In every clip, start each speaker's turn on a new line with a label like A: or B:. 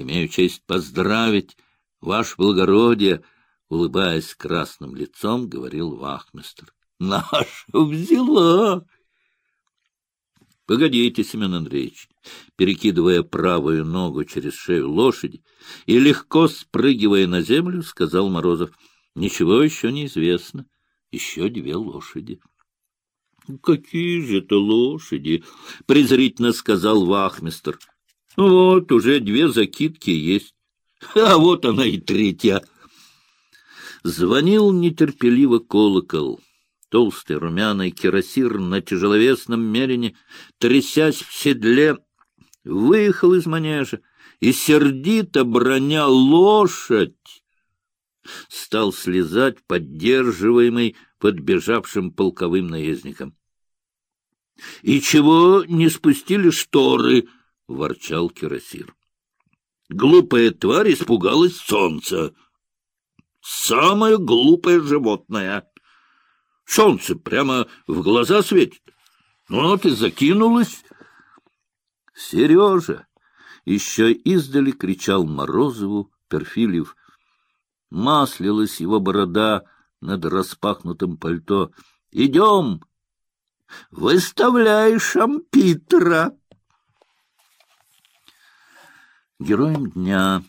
A: Имею честь поздравить, ваше благородие, — улыбаясь красным лицом, говорил вахмистр. — Наша взяла! — Погодите, Семен Андреевич, перекидывая правую ногу через шею лошади и легко спрыгивая на землю, сказал Морозов. — Ничего еще не известно. Еще две лошади. — Какие же это лошади? — презрительно сказал вахмистр. — Вот уже две закидки есть. А вот она и третья. Звонил нетерпеливо колокол. Толстый румяный кирасир на тяжеловесном мерине, трясясь в седле, выехал из манежа и, сердито броня лошадь, стал слезать, поддерживаемый подбежавшим полковым наездником. — И чего не спустили шторы? — ворчал Кирасир. Глупая тварь испугалась солнца. Самое глупое животное. Солнце прямо в глаза светит. Ну вот и закинулась. Сережа! Еще издали кричал Морозову Перфильев. Маслилась его борода над распахнутым пальто. «Идем! Выставляй шампитра!» Героем дня,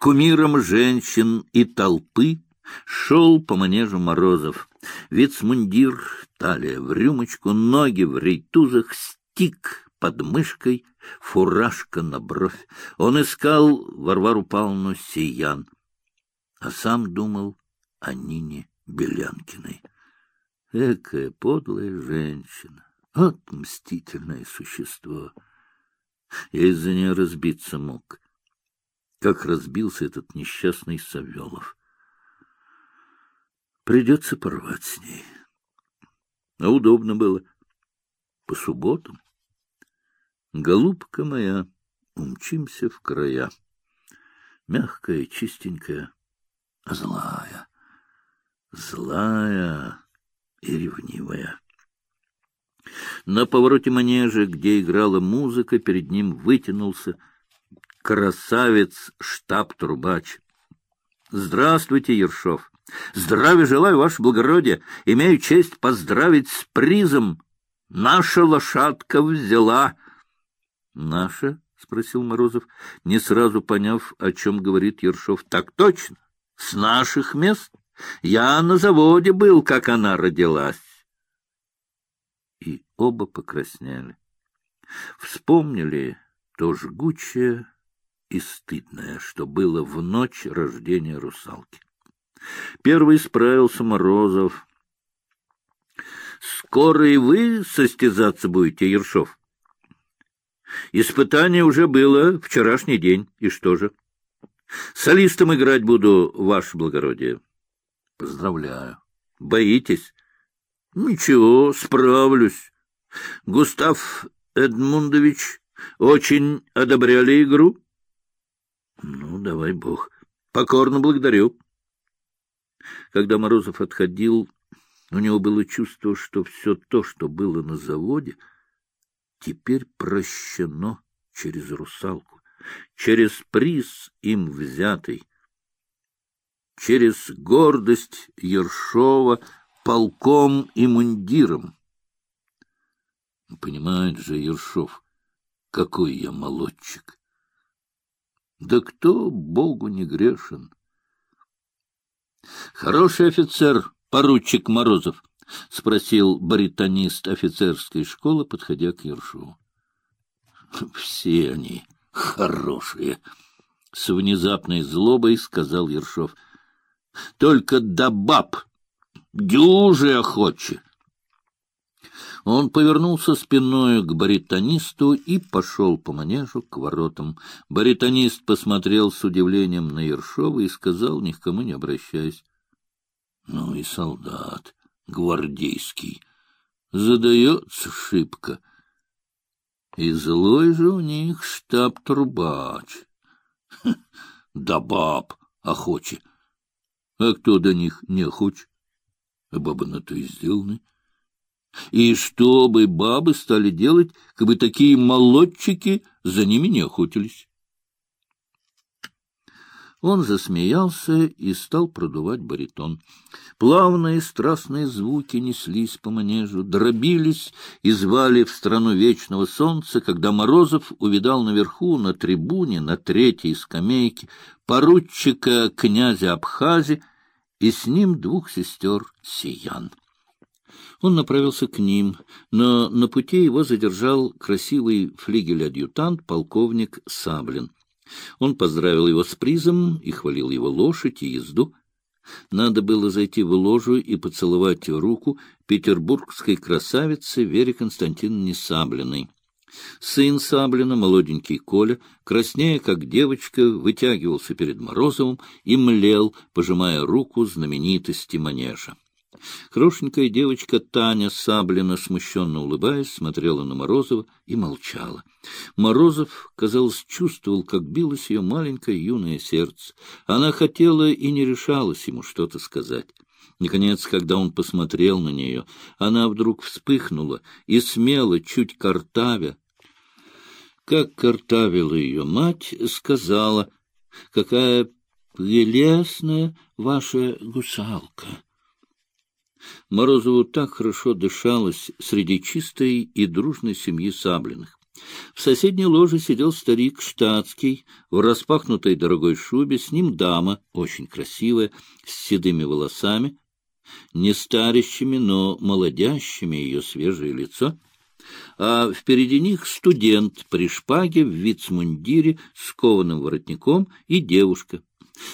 A: кумиром женщин и толпы шел по манежу Морозов. Вицмундир, талия в рюмочку, ноги в рейтузах, стик под мышкой, фуражка на бровь. Он искал Варвару Павловну Сиян, а сам думал о Нине Белянкиной. Экая подлая женщина, вот мстительное существо — я из-за нее разбиться мог. Как разбился этот несчастный Савелов. Придется порвать с ней. А удобно было. По субботам. Голубка моя, умчимся в края. Мягкая, чистенькая, злая, злая и ревнивая. На повороте манежа, где играла музыка, перед ним вытянулся красавец штаб-трубач. — Здравствуйте, Ершов! Здравия желаю, ваше благородие! Имею честь поздравить с призом! Наша лошадка взяла! — Наша? — спросил Морозов, не сразу поняв, о чем говорит Ершов. — Так точно! С наших мест! Я на заводе был, как она родилась оба покраснели. Вспомнили то жгучее и стыдное, что было в ночь рождения русалки. Первый справился Морозов. — Скоро и вы состязаться будете, Ершов? Испытание уже было вчерашний день. И что же? Солистом играть буду, ваше благородие. — Поздравляю. — Боитесь? — Ничего, справлюсь. Густав Эдмундович очень одобряли игру? — Ну, давай бог. Покорно благодарю. Когда Морозов отходил, у него было чувство, что все то, что было на заводе, теперь прощено через русалку, через приз им взятый, через гордость Ершова — полком и мундиром. Понимает же Ершов, какой я молодчик. Да кто Богу не грешен? Хороший офицер, поручик Морозов, — спросил баритонист офицерской школы, подходя к Ершову. — Все они хорошие, — с внезапной злобой сказал Ершов. — Только до баб дюже охоче. Он повернулся спиной к баритонисту и пошел по манежу к воротам. Баритонист посмотрел с удивлением на Ершова и сказал, ни к кому не обращаясь, — Ну и солдат, гвардейский, задается шибко. И злой же у них штаб-трубач. Да баб охоче. А кто до них не охоч? бабы на то и сделаны. И что бы бабы стали делать, как бы такие молодчики за ними не охотились? Он засмеялся и стал продувать баритон. Плавные страстные звуки неслись по манежу, дробились и звали в страну вечного солнца, когда Морозов увидал наверху, на трибуне, на третьей скамейке, поручика князя Абхази и с ним двух сестер Сиян. Он направился к ним, но на пути его задержал красивый флигель-адъютант полковник Саблин. Он поздравил его с призом и хвалил его лошадь и езду. Надо было зайти в ложу и поцеловать руку петербургской красавице Вере Константиновне Саблиной. Сын Саблина, молоденький Коля, краснея, как девочка, вытягивался перед Морозовым и млел, пожимая руку знаменитости манежа. Хорошенькая девочка Таня Саблина, смущенно улыбаясь, смотрела на Морозова и молчала. Морозов, казалось, чувствовал, как билось ее маленькое юное сердце. Она хотела и не решалась ему что-то сказать. Наконец, когда он посмотрел на нее, она вдруг вспыхнула и смело, чуть картавя, как картавила ее мать, сказала, «Какая прелестная ваша гусалка!» Морозову так хорошо дышалось среди чистой и дружной семьи Саблиных. В соседней ложе сидел старик штатский, в распахнутой дорогой шубе, с ним дама, очень красивая, с седыми волосами, не старящими, но молодящими ее свежее лицо, а впереди них студент при шпаге в вицмундире с кованым воротником и девушка.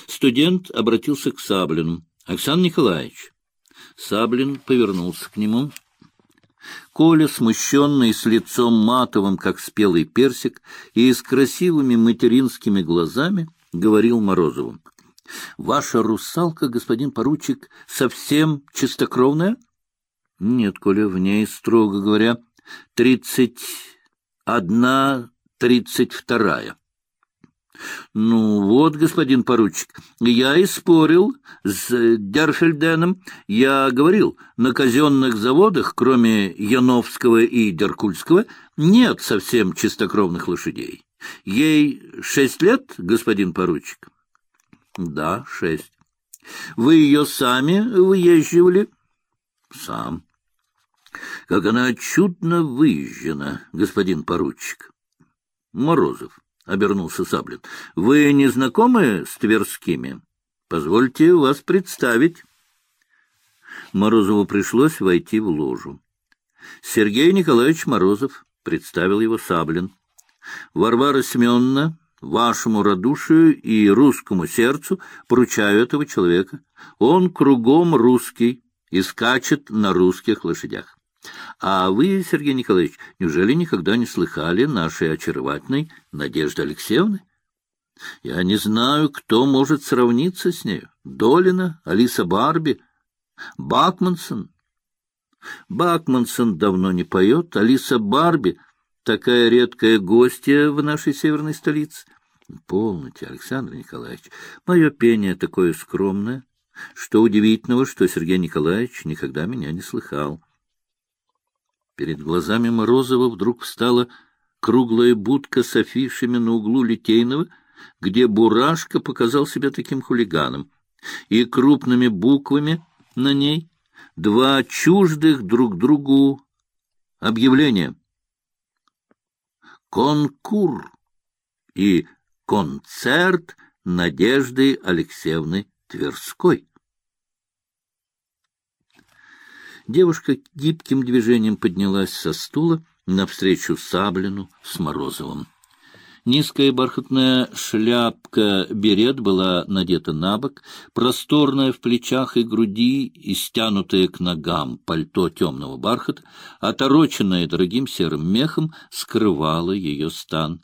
A: Студент обратился к Саблину. — Оксан Николаевич, Саблин повернулся к нему. Коля, смущенный, с лицом матовым, как спелый персик, и с красивыми материнскими глазами, говорил Морозову. — Ваша русалка, господин поручик, совсем чистокровная? — Нет, Коля, в ней, строго говоря, тридцать одна, тридцать вторая. — Ну вот, господин поручик, я и спорил с Дерфельденом. Я говорил, на казенных заводах, кроме Яновского и Деркульского, нет совсем чистокровных лошадей. Ей шесть лет, господин поручик? — Да, шесть. — Вы ее сами выезживали? — Сам. — Как она чудно выезжена, господин поручик. — Морозов. — обернулся Саблин. — Вы не знакомы с Тверскими? Позвольте вас представить. Морозову пришлось войти в ложу. Сергей Николаевич Морозов представил его Саблин. Варвара Семеновна, вашему радушию и русскому сердцу поручаю этого человека. Он кругом русский и скачет на русских лошадях. А вы, Сергей Николаевич, неужели никогда не слыхали нашей очаровательной Надежды Алексеевны? Я не знаю, кто может сравниться с нею. Долина, Алиса Барби, Бакмансон. Бакмансон давно не поет, Алиса Барби — такая редкая гостья в нашей северной столице. Полноте, Александр Николаевич, мое пение такое скромное, что удивительного, что Сергей Николаевич никогда меня не слыхал. Перед глазами Морозова вдруг встала круглая будка с афишами на углу Литейного, где Бурашка показал себя таким хулиганом, и крупными буквами на ней два чуждых друг другу объявления. Конкур и концерт Надежды Алексеевны Тверской. Девушка гибким движением поднялась со стула навстречу Саблину с Морозовым. Низкая бархатная шляпка-берет была надета на бок, просторная в плечах и груди и стянутая к ногам пальто темного бархата, отороченное дорогим серым мехом, скрывало ее стан.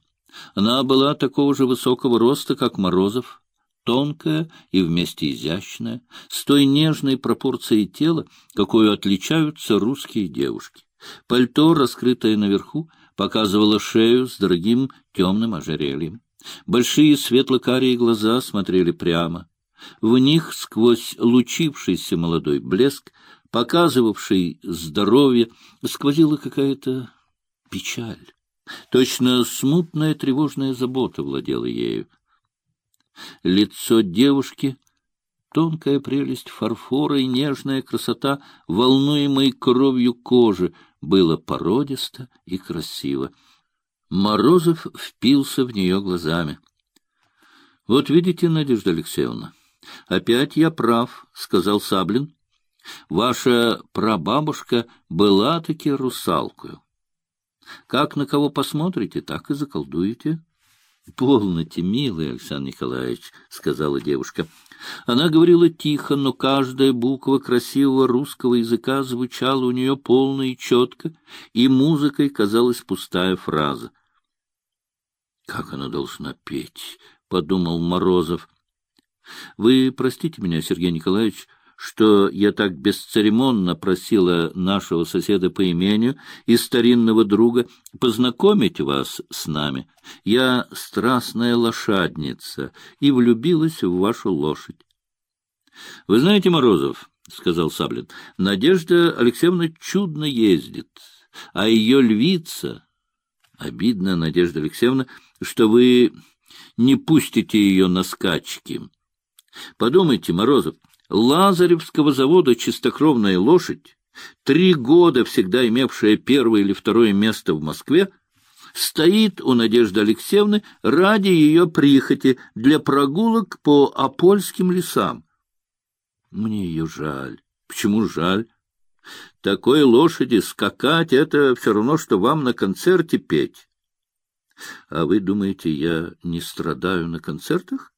A: Она была такого же высокого роста, как Морозов, тонкая и вместе изящная, с той нежной пропорцией тела, какой отличаются русские девушки. Пальто, раскрытое наверху, показывало шею с дорогим темным ожерельем. Большие светло-карие глаза смотрели прямо. В них, сквозь лучившийся молодой блеск, показывавший здоровье, сквозила какая-то печаль. Точно смутная тревожная забота владела ею. Лицо девушки — тонкая прелесть фарфора и нежная красота, волнуемой кровью кожи, было породисто и красиво. Морозов впился в нее глазами. — Вот видите, Надежда Алексеевна, опять я прав, — сказал Саблин. Ваша прабабушка была таки русалкою. Как на кого посмотрите, так и заколдуете. — Полноте, милый Александр Николаевич, — сказала девушка. Она говорила тихо, но каждая буква красивого русского языка звучала у нее полно и четко, и музыкой казалась пустая фраза. — Как она должна петь? — подумал Морозов. — Вы простите меня, Сергей Николаевич, — что я так бесцеремонно просила нашего соседа по имению и старинного друга познакомить вас с нами. Я страстная лошадница и влюбилась в вашу лошадь. — Вы знаете, Морозов, — сказал Саблин, — Надежда Алексеевна чудно ездит, а ее львица... Обидно, Надежда Алексеевна, что вы не пустите ее на скачки. Подумайте, Морозов, — Лазаревского завода «Чистокровная лошадь», три года всегда имевшая первое или второе место в Москве, стоит у Надежды Алексеевны ради ее прихоти для прогулок по Апольским лесам. Мне ее жаль. Почему жаль? Такой лошади скакать — это все равно, что вам на концерте петь. А вы думаете, я не страдаю на концертах?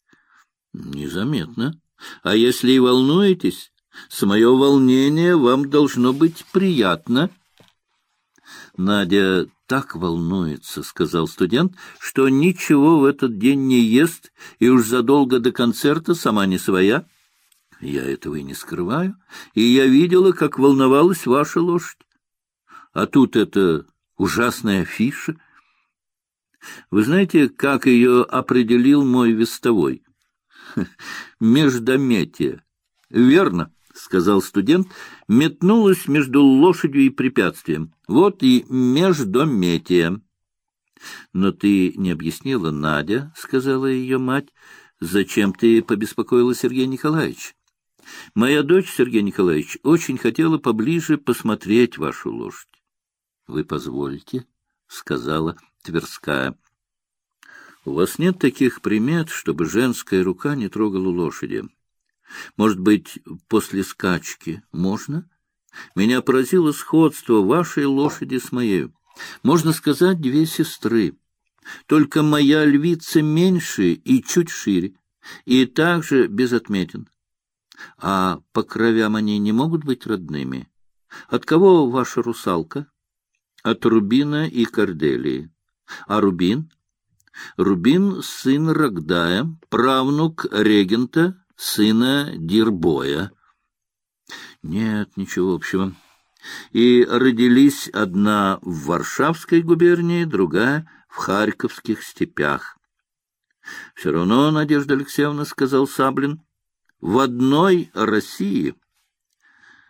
A: Незаметно. А если и волнуетесь, с мое волнение вам должно быть приятно. Надя так волнуется, — сказал студент, — что ничего в этот день не ест и уж задолго до концерта сама не своя. Я этого и не скрываю, и я видела, как волновалась ваша лошадь. А тут это ужасная афиша. Вы знаете, как ее определил мой вестовой? Междометие. Верно, сказал студент, метнулась между лошадью и препятствием. Вот и междометие. Но ты не объяснила, Надя, сказала ее мать, зачем ты побеспокоила Сергея Николаевича? Моя дочь, Сергей Николаевич, очень хотела поближе посмотреть вашу лошадь. — Вы позволите? — сказала Тверская. У вас нет таких примет, чтобы женская рука не трогала лошади. Может быть, после скачки можно? Меня поразило сходство вашей лошади с моей. Можно сказать, две сестры. Только моя львица меньше и чуть шире, и также без отметин. А по кровям они не могут быть родными. От кого ваша русалка? От Рубина и Корделии. А Рубин? Рубин — сын Рогдая, правнук регента, сына Дирбоя. Нет, ничего общего. И родились одна в Варшавской губернии, другая в Харьковских степях. — Все равно, Надежда Алексеевна, — сказал Саблин, — в одной России